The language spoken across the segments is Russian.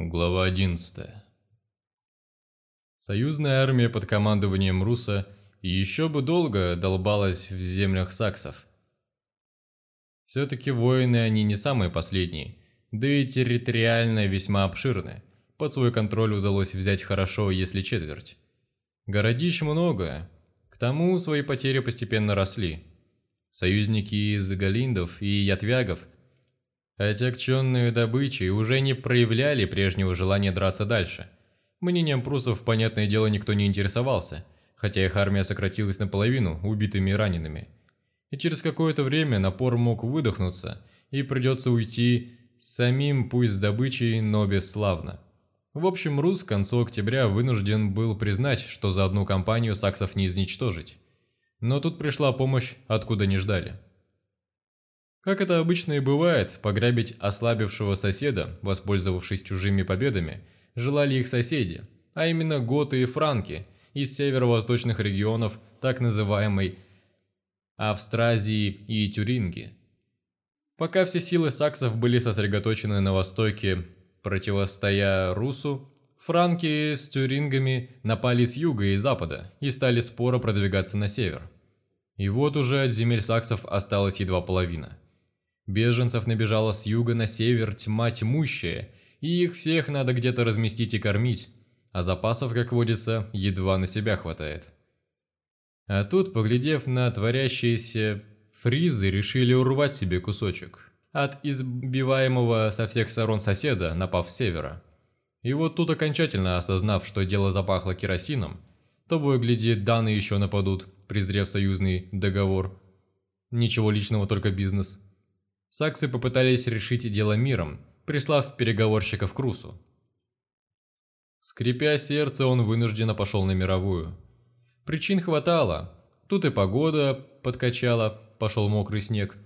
Глава 11. Союзная армия под командованием Руса еще бы долго долбалась в землях саксов. Все-таки воины они не самые последние, да и территориально весьма обширны. Под свой контроль удалось взять хорошо, если четверть. Городищ много, к тому свои потери постепенно росли. Союзники из Галиндов и Ятвягов – Отягченные добычей уже не проявляли прежнего желания драться дальше. Мнением прусов, понятное дело, никто не интересовался, хотя их армия сократилась наполовину убитыми и ранеными. И через какое-то время напор мог выдохнуться, и придется уйти самим пусть с добычей, но бесславно. В общем, Рус к концу октября вынужден был признать, что за одну кампанию саксов не изничтожить. Но тут пришла помощь, откуда не ждали. Как это обычно и бывает, пограбить ослабевшего соседа, воспользовавшись чужими победами, желали их соседи, а именно готы и франки из северо-восточных регионов так называемой Австразии и Тюринги. Пока все силы саксов были сосредоточены на востоке, противостоя Русу, франки с тюрингами напали с юга и запада и стали споро продвигаться на север. И вот уже от земель саксов осталась едва половина – Беженцев набежало с юга на север тьма тьмущая, и их всех надо где-то разместить и кормить, а запасов, как водится, едва на себя хватает. А тут, поглядев на творящиеся фризы, решили урвать себе кусочек от избиваемого со всех сторон соседа, напав с севера. И вот тут окончательно осознав, что дело запахло керосином, того и даны еще нападут, презрев союзный договор. Ничего личного, только бизнес – Саксы попытались решить дело миром, прислав переговорщиков к Русу. Скрипя сердце, он вынужденно пошел на мировую. Причин хватало. Тут и погода подкачала, пошел мокрый снег.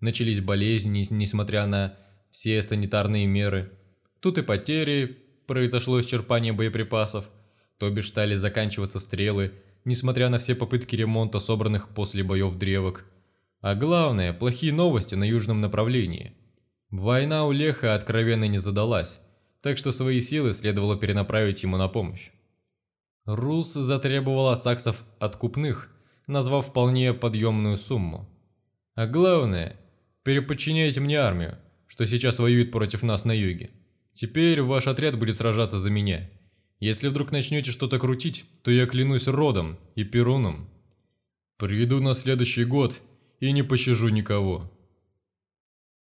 Начались болезни, несмотря на все санитарные меры. Тут и потери, произошло исчерпание боеприпасов. То бишь стали заканчиваться стрелы, несмотря на все попытки ремонта собранных после боев древок. А главное, плохие новости на южном направлении. Война у Леха откровенно не задалась, так что свои силы следовало перенаправить ему на помощь. Рус затребовал от саксов откупных, назвав вполне подъемную сумму. А главное, переподчиняйте мне армию, что сейчас воюет против нас на юге. Теперь ваш отряд будет сражаться за меня. Если вдруг начнете что-то крутить, то я клянусь родом и перуном. Приду на следующий год и не пощажу никого.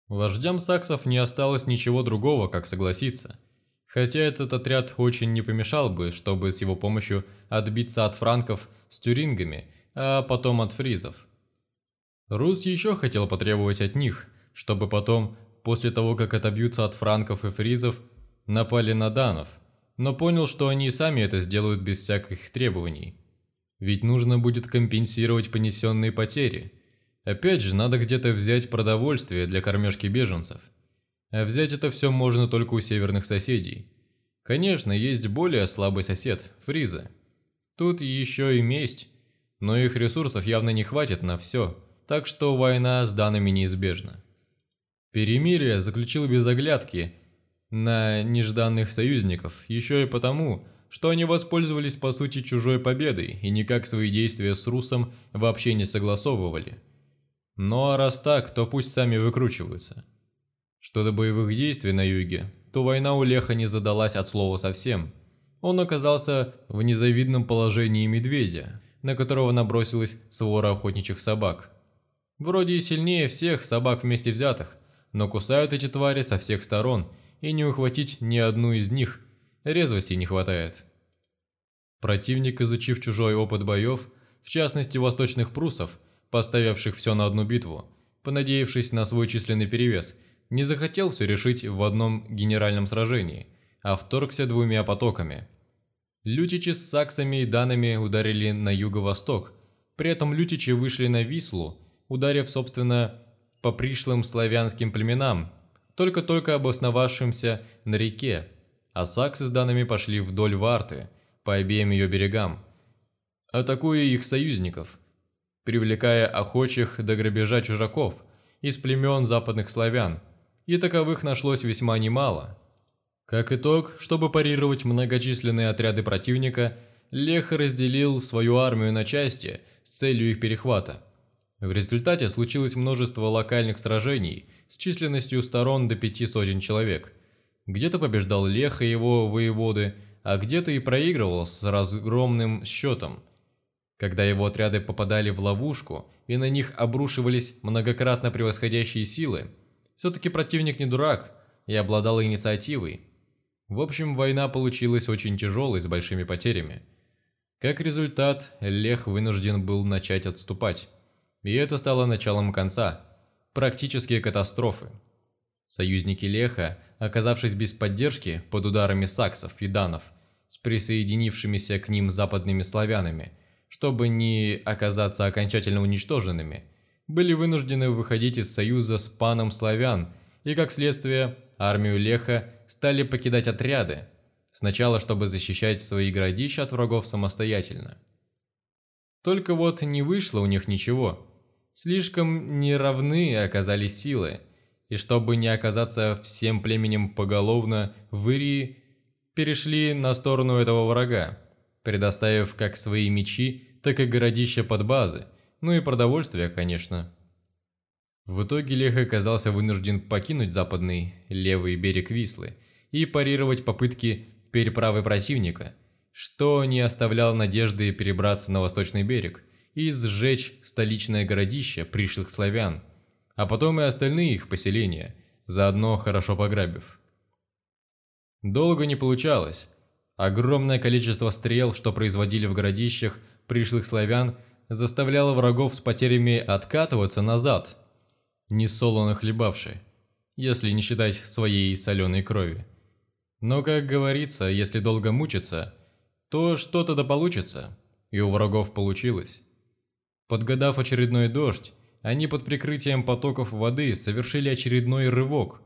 Вождям саксов не осталось ничего другого, как согласиться. Хотя этот отряд очень не помешал бы, чтобы с его помощью отбиться от франков с тюрингами, а потом от фризов. Рус еще хотел потребовать от них, чтобы потом, после того, как отобьются от франков и фризов, напали на данов, но понял, что они сами это сделают без всяких требований. Ведь нужно будет компенсировать понесенные потери – Опять же, надо где-то взять продовольствие для кормежки беженцев. А взять это все можно только у северных соседей. Конечно, есть более слабый сосед – Фриза. Тут еще и месть, но их ресурсов явно не хватит на все, так что война с данными неизбежна. Перемирие заключил без оглядки на нежданных союзников, еще и потому, что они воспользовались по сути чужой победой и никак свои действия с Русом вообще не согласовывали – ну а раз так, то пусть сами выкручиваются. Что до боевых действий на юге, то война у Леха не задалась от слова совсем. Он оказался в незавидном положении медведя, на которого набросилась свора охотничьих собак. Вроде и сильнее всех собак вместе взятых, но кусают эти твари со всех сторон, и не ухватить ни одну из них резвости не хватает. Противник, изучив чужой опыт боев, в частности восточных прусов, поставивших все на одну битву, понадеявшись на свой численный перевес, не захотел все решить в одном генеральном сражении, а вторгся двумя потоками. Лютичи с саксами и данами ударили на юго-восток, при этом лютичи вышли на Вислу, ударив, собственно, по пришлым славянским племенам, только-только обосновавшимся на реке, а саксы с данами пошли вдоль Варты, по обеим ее берегам, атакуя их союзников – привлекая охочих до грабежа чужаков из племен западных славян, и таковых нашлось весьма немало. Как итог, чтобы парировать многочисленные отряды противника, Лех разделил свою армию на части с целью их перехвата. В результате случилось множество локальных сражений с численностью сторон до пяти сотен человек. Где-то побеждал Лех и его воеводы, а где-то и проигрывал с разгромным счетом. Когда его отряды попадали в ловушку и на них обрушивались многократно превосходящие силы, все-таки противник не дурак и обладал инициативой. В общем, война получилась очень тяжелой с большими потерями. Как результат, Лех вынужден был начать отступать. И это стало началом конца, практически катастрофы. Союзники Леха, оказавшись без поддержки под ударами саксов и данов, с присоединившимися к ним западными славянами, чтобы не оказаться окончательно уничтоженными, были вынуждены выходить из союза с паном славян, и как следствие армию Леха стали покидать отряды, сначала чтобы защищать свои городища от врагов самостоятельно. Только вот не вышло у них ничего. Слишком неравны оказались силы, и чтобы не оказаться всем племенем поголовно в Ирии, перешли на сторону этого врага, предоставив как свои мечи, так и городища под базы, ну и продовольствие, конечно. В итоге Лех оказался вынужден покинуть западный левый берег Вислы и парировать попытки переправы противника, что не оставляло надежды перебраться на восточный берег и сжечь столичное городище пришлых славян, а потом и остальные их поселения, заодно хорошо пограбив. Долго не получалось. Огромное количество стрел, что производили в городищах пришлых славян, заставляло врагов с потерями откатываться назад – несолоно хлебавший, если не считать своей соленой крови. Но, как говорится, если долго мучиться, то что-то да получится, и у врагов получилось. Подгадав очередной дождь, они под прикрытием потоков воды совершили очередной рывок.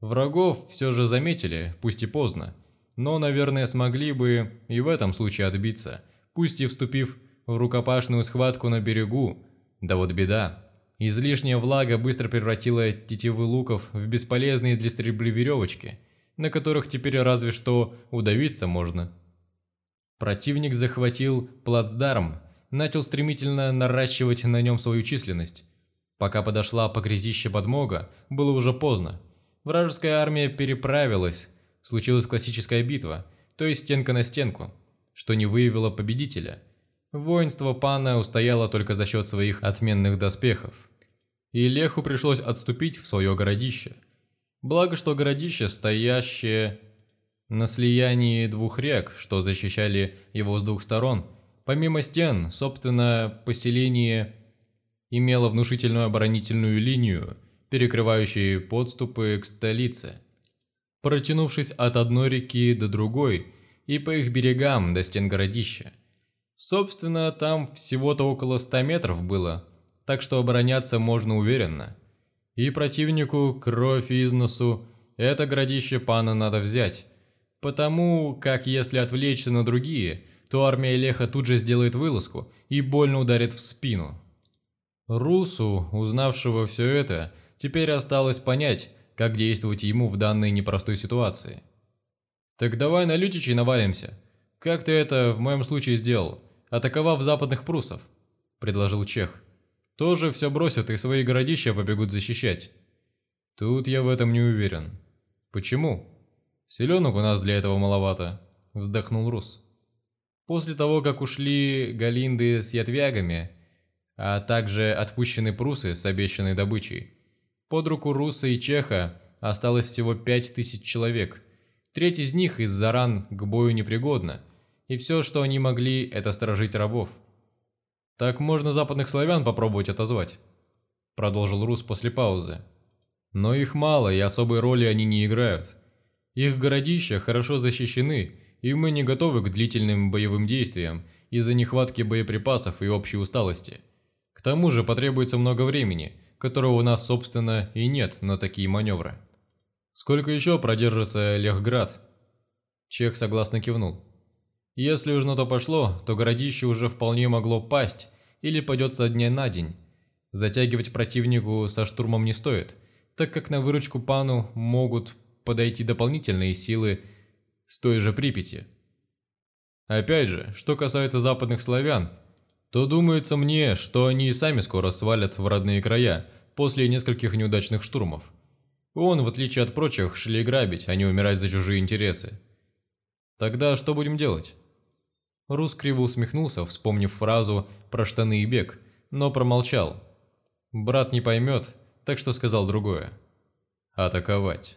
Врагов все же заметили, пусть и поздно, но, наверное, смогли бы и в этом случае отбиться, пусть и вступив в рукопашную схватку на берегу. Да вот беда, Излишняя влага быстро превратила тетивы луков в бесполезные для стрельбы веревочки, на которых теперь разве что удавиться можно. Противник захватил плацдарм, начал стремительно наращивать на нем свою численность. Пока подошла погрязище подмога, было уже поздно. Вражеская армия переправилась, случилась классическая битва, то есть стенка на стенку, что не выявило победителя. Воинство пана устояло только за счет своих отменных доспехов и Леху пришлось отступить в свое городище. Благо, что городище, стоящее на слиянии двух рек, что защищали его с двух сторон, помимо стен, собственно, поселение имело внушительную оборонительную линию, перекрывающую подступы к столице. Протянувшись от одной реки до другой и по их берегам до стен городища. Собственно, там всего-то около 100 метров было – так что обороняться можно уверенно. И противнику кровь из носу, это городище пана надо взять. Потому как если отвлечься на другие, то армия Леха тут же сделает вылазку и больно ударит в спину. Русу, узнавшего все это, теперь осталось понять, как действовать ему в данной непростой ситуации. «Так давай на Лютичей навалимся. Как ты это в моем случае сделал, атаковав западных прусов?» – предложил Чех тоже все бросят и свои городища побегут защищать. Тут я в этом не уверен. Почему? Селенок у нас для этого маловато, вздохнул Рус. После того, как ушли Галинды с ятвягами, а также отпущены прусы с обещанной добычей, под руку Руса и Чеха осталось всего пять тысяч человек. Треть из них из-за ран к бою непригодна, и все, что они могли, это сторожить рабов. «Так можно западных славян попробовать отозвать», – продолжил Рус после паузы. «Но их мало, и особой роли они не играют. Их городища хорошо защищены, и мы не готовы к длительным боевым действиям из-за нехватки боеприпасов и общей усталости. К тому же потребуется много времени, которого у нас, собственно, и нет на такие маневры. Сколько еще продержится Лехград?» Чех согласно кивнул. Если уж на то пошло, то городище уже вполне могло пасть или пойдет со дня на день. Затягивать противнику со штурмом не стоит, так как на выручку пану могут подойти дополнительные силы с той же Припяти. Опять же, что касается западных славян, то думается мне, что они и сами скоро свалят в родные края после нескольких неудачных штурмов. Он, в отличие от прочих, шли грабить, а не умирать за чужие интересы. Тогда что будем делать? Рус криво усмехнулся, вспомнив фразу про штаны и бег, но промолчал. Брат не поймет, так что сказал другое. Атаковать.